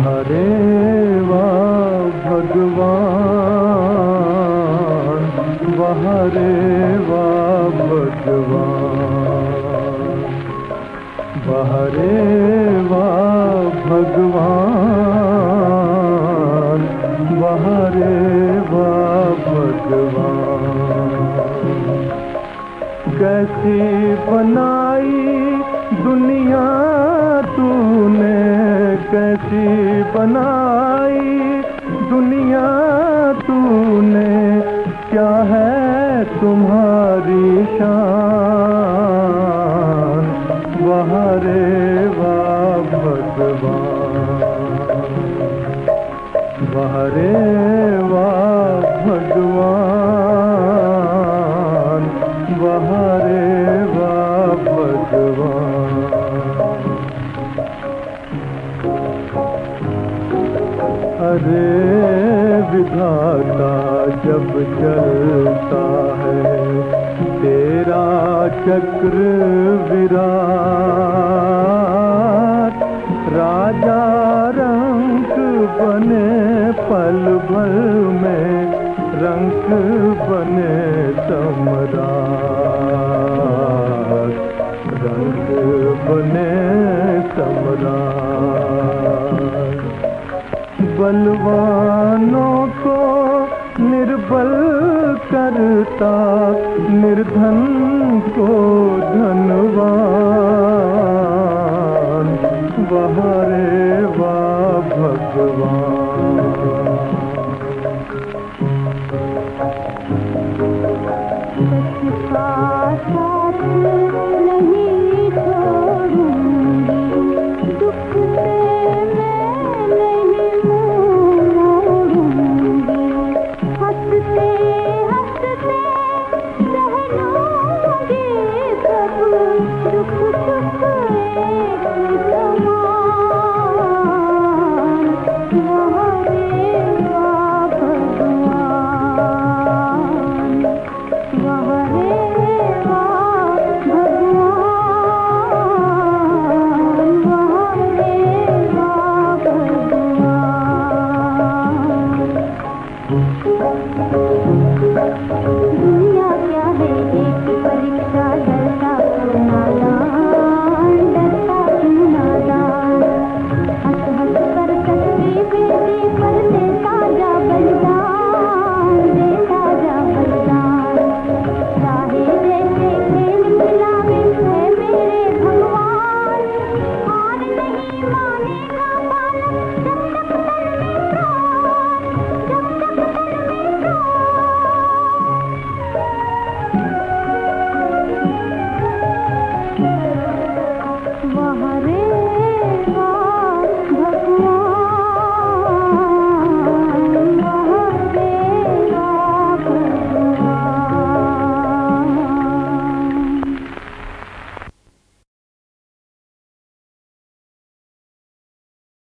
वहरे वाह भगवान वहरे वाह भगवान वहरे वाह भगवान वहरे वाह भगवान। कैसी बनाई दुनिया कैसी बनाई दुनिया तूने? क्या है तुम्हारी शान? बहरे भगवान वहरे अरे विधाता जब चलता है, तेरा चक्र विराट, राजा रंग बने पल भर में रंग बने सम्राट रंग बने सम्राट। बलवानों को निर्बल करता निर्धन को धनवान वहरे वाह भगवान।